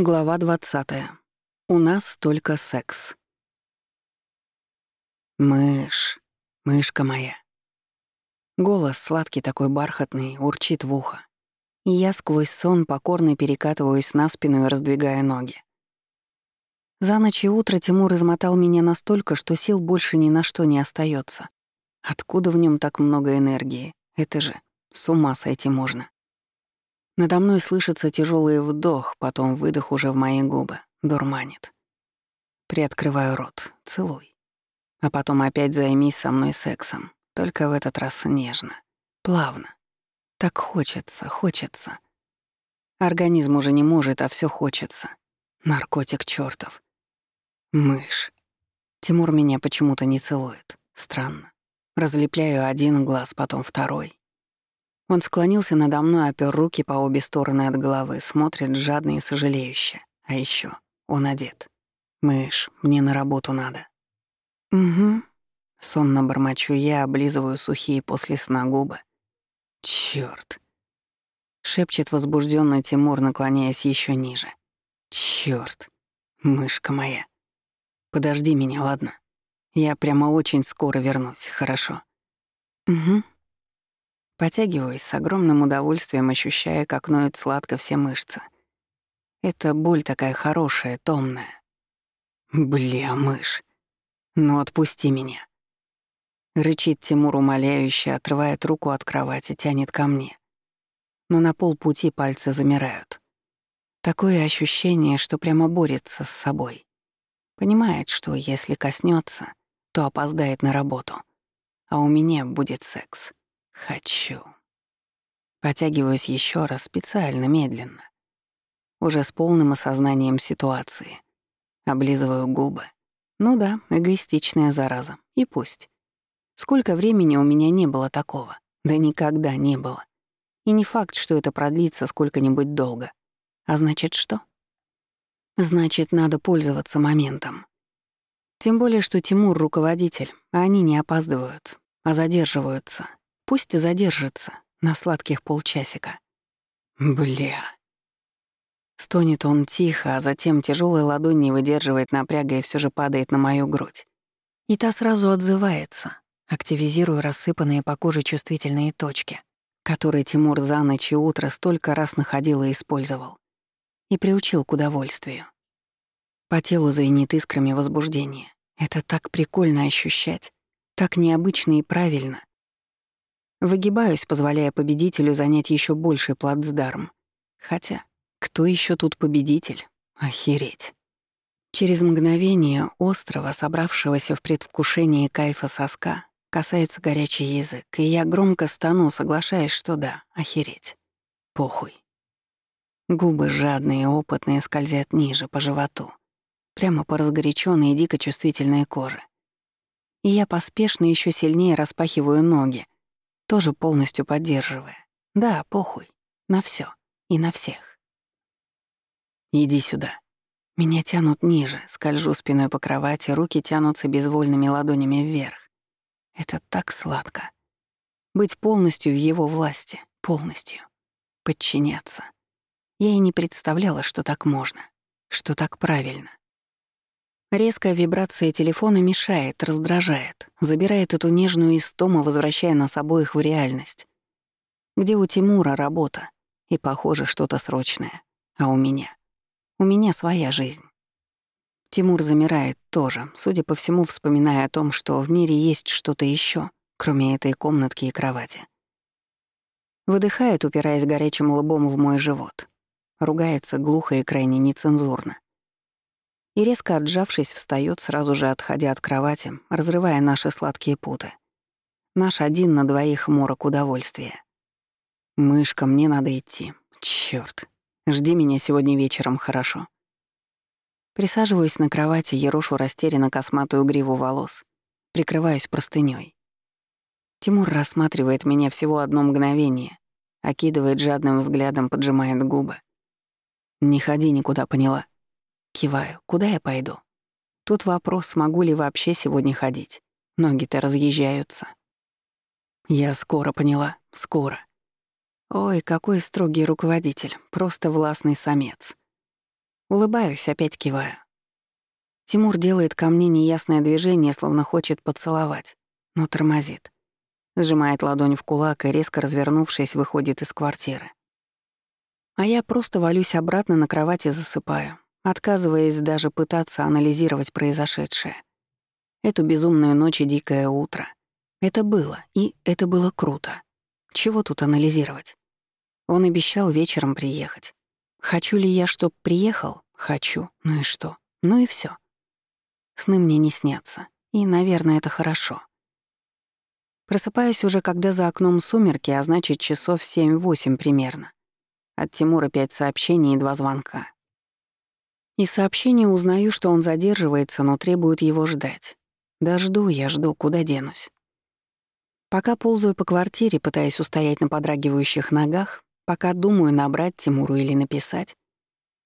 Глава 20. У нас только секс. Мышь, мышка моя. Голос сладкий такой бархатный, урчит в ухо. И я сквозь сон покорно перекатываюсь на спину и раздвигая ноги. За ночь и утро Тимур измотал меня настолько, что сил больше ни на что не остается. Откуда в нем так много энергии? Это же с ума сойти можно. Надо мной слышится тяжелый вдох, потом выдох уже в мои губы. Дурманит. Приоткрываю рот. Целуй. А потом опять займись со мной сексом. Только в этот раз нежно. Плавно. Так хочется, хочется. Организм уже не может, а все хочется. Наркотик чёртов. Мышь. Тимур меня почему-то не целует. Странно. Разлепляю один глаз, потом второй. Он склонился надо мной, опер руки по обе стороны от головы, смотрит жадно и сожалеюще. А еще он одет. «Мышь, мне на работу надо». «Угу». Сонно бормочу я, облизываю сухие после сна губы. Черт! шепчет возбужденно Тимур, наклоняясь еще ниже. Черт, мышка моя. Подожди меня, ладно? Я прямо очень скоро вернусь, хорошо? Угу. Потягиваюсь с огромным удовольствием, ощущая, как ноют сладко все мышцы. Это боль такая хорошая, томная. Бля, мышь. Ну отпусти меня. Рычит Тимур умоляюще, отрывает руку от кровати, тянет ко мне. Но на полпути пальцы замирают. Такое ощущение, что прямо борется с собой. Понимает, что если коснется, то опоздает на работу. А у меня будет секс. Хочу. Потягиваюсь еще раз специально, медленно. Уже с полным осознанием ситуации. Облизываю губы. Ну да, эгоистичная зараза. И пусть. Сколько времени у меня не было такого? Да никогда не было. И не факт, что это продлится сколько-нибудь долго. А значит, что? Значит, надо пользоваться моментом. Тем более, что Тимур — руководитель, а они не опаздывают, а задерживаются. Пусть задержится на сладких полчасика. Бля. Стонет он тихо, а затем тяжелая ладонь не выдерживает напряга и все же падает на мою грудь. И та сразу отзывается, активизируя рассыпанные по коже чувствительные точки, которые Тимур за ночь и утро столько раз находил и использовал, и приучил к удовольствию. По телу звенит искрами возбуждения. Это так прикольно ощущать, так необычно и правильно. Выгибаюсь, позволяя победителю занять еще больший плацдарм. Хотя, кто еще тут победитель? Охереть. Через мгновение острова, собравшегося в предвкушении кайфа соска, касается горячий язык, и я громко стану, соглашаясь, что да, охереть. Похуй. Губы жадные и опытные скользят ниже, по животу, прямо по разгоряченной и дико чувствительной коже. И я поспешно еще сильнее распахиваю ноги, тоже полностью поддерживая. Да, похуй. На все И на всех. Иди сюда. Меня тянут ниже, скольжу спиной по кровати, руки тянутся безвольными ладонями вверх. Это так сладко. Быть полностью в его власти, полностью. Подчиняться. Я и не представляла, что так можно, что так правильно. Резкая вибрация телефона мешает, раздражает, забирает эту нежную истому, возвращая нас обоих в реальность. Где у Тимура работа, и, похоже, что-то срочное. А у меня? У меня своя жизнь. Тимур замирает тоже, судя по всему, вспоминая о том, что в мире есть что-то еще, кроме этой комнатки и кровати. Выдыхает, упираясь горячим лбом в мой живот. Ругается глухо и крайне нецензурно и, резко отжавшись, встает, сразу же отходя от кровати, разрывая наши сладкие путы. Наш один на двоих морок удовольствия. «Мышка, мне надо идти. Чёрт. Жди меня сегодня вечером, хорошо?» Присаживаюсь на кровати, ерошу растерянно косматую гриву волос, прикрываюсь простынёй. Тимур рассматривает меня всего одно мгновение, окидывает жадным взглядом, поджимает губы. «Не ходи никуда, поняла?» Киваю. Куда я пойду? Тут вопрос, смогу ли вообще сегодня ходить. Ноги-то разъезжаются. Я скоро поняла. Скоро. Ой, какой строгий руководитель. Просто властный самец. Улыбаюсь, опять киваю. Тимур делает ко мне неясное движение, словно хочет поцеловать, но тормозит. Сжимает ладонь в кулак и, резко развернувшись, выходит из квартиры. А я просто валюсь обратно на кровать и засыпаю, отказываясь даже пытаться анализировать произошедшее. Эту безумную ночь и дикое утро. Это было, и это было круто. Чего тут анализировать? Он обещал вечером приехать. Хочу ли я, чтоб приехал? Хочу. Ну и что? Ну и все. Сны мне не снятся. И, наверное, это хорошо. Просыпаюсь уже, когда за окном сумерки, а значит, часов семь-восемь примерно. От Тимура пять сообщений и два звонка. Из сообщения узнаю, что он задерживается, но требует его ждать. Да жду я, жду, куда денусь. Пока ползаю по квартире, пытаясь устоять на подрагивающих ногах, пока думаю набрать Тимуру или написать,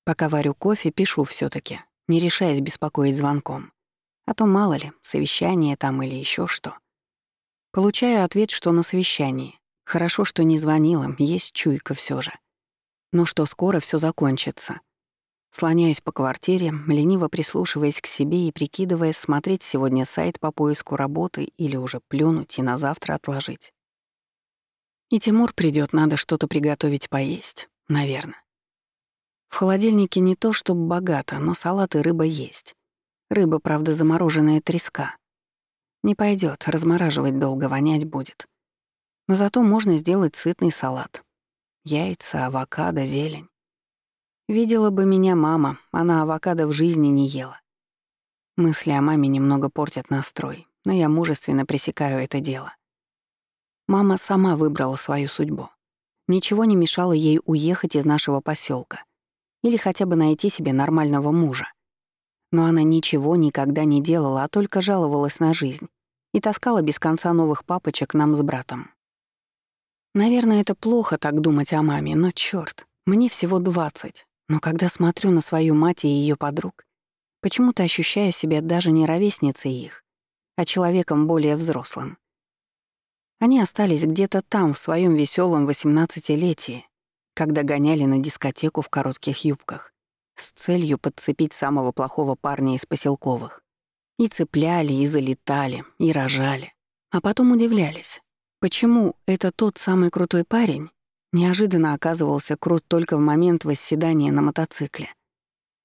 пока варю кофе, пишу все таки не решаясь беспокоить звонком. А то мало ли, совещание там или еще что. Получаю ответ, что на совещании. Хорошо, что не звонила, есть чуйка все же. Но что скоро все закончится — Слоняюсь по квартире, лениво прислушиваясь к себе и прикидывая, смотреть сегодня сайт по поиску работы или уже плюнуть и на завтра отложить. И Тимур придет, надо что-то приготовить поесть, наверное. В холодильнике не то чтобы богато, но салат и рыба есть. Рыба, правда, замороженная треска. Не пойдет, размораживать долго вонять будет. Но зато можно сделать сытный салат. Яйца, авокадо, зелень. Видела бы меня мама, она авокадо в жизни не ела. Мысли о маме немного портят настрой, но я мужественно пресекаю это дело. Мама сама выбрала свою судьбу. Ничего не мешало ей уехать из нашего поселка или хотя бы найти себе нормального мужа. Но она ничего никогда не делала, а только жаловалась на жизнь и таскала без конца новых папочек нам с братом. Наверное, это плохо так думать о маме, но чёрт, мне всего двадцать, но когда смотрю на свою мать и ее подруг, почему-то ощущаю себя даже не ровесницей их, а человеком более взрослым. Они остались где-то там, в своем веселом восемнадцатилетии, когда гоняли на дискотеку в коротких юбках, с целью подцепить самого плохого парня из поселковых. И цепляли, и залетали, и рожали. А потом удивлялись, почему это тот самый крутой парень, Неожиданно оказывался крут только в момент восседания на мотоцикле.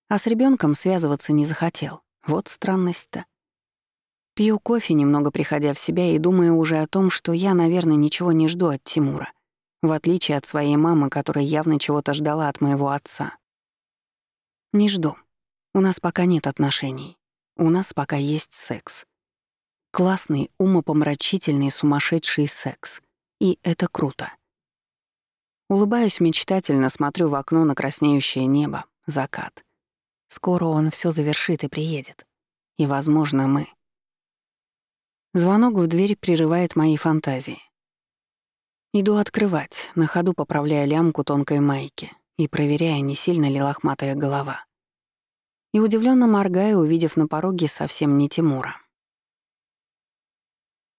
А с ребенком связываться не захотел. Вот странность-то. Пью кофе, немного приходя в себя, и думаю уже о том, что я, наверное, ничего не жду от Тимура, в отличие от своей мамы, которая явно чего-то ждала от моего отца. Не жду. У нас пока нет отношений. У нас пока есть секс. Классный, умопомрачительный, сумасшедший секс. И это круто. Улыбаюсь мечтательно, смотрю в окно на краснеющее небо, закат. Скоро он все завершит и приедет. И, возможно, мы. Звонок в дверь прерывает мои фантазии. Иду открывать, на ходу поправляя лямку тонкой майки и проверяя, не сильно ли лохматая голова. И удивленно моргаю, увидев на пороге совсем не Тимура.